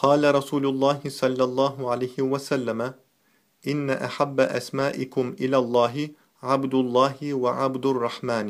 قال رسول الله صلى الله عليه وسلم إن أحب أسمائكم إلى الله عبد الله وعبد الرحمن.